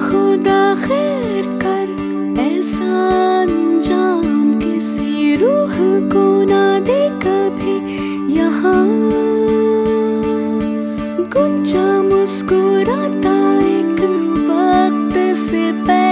خدا خیر کر ایسا انجام کسی روح کو نہ دے کبھی یہاں گنجا مسکراتا سے پہ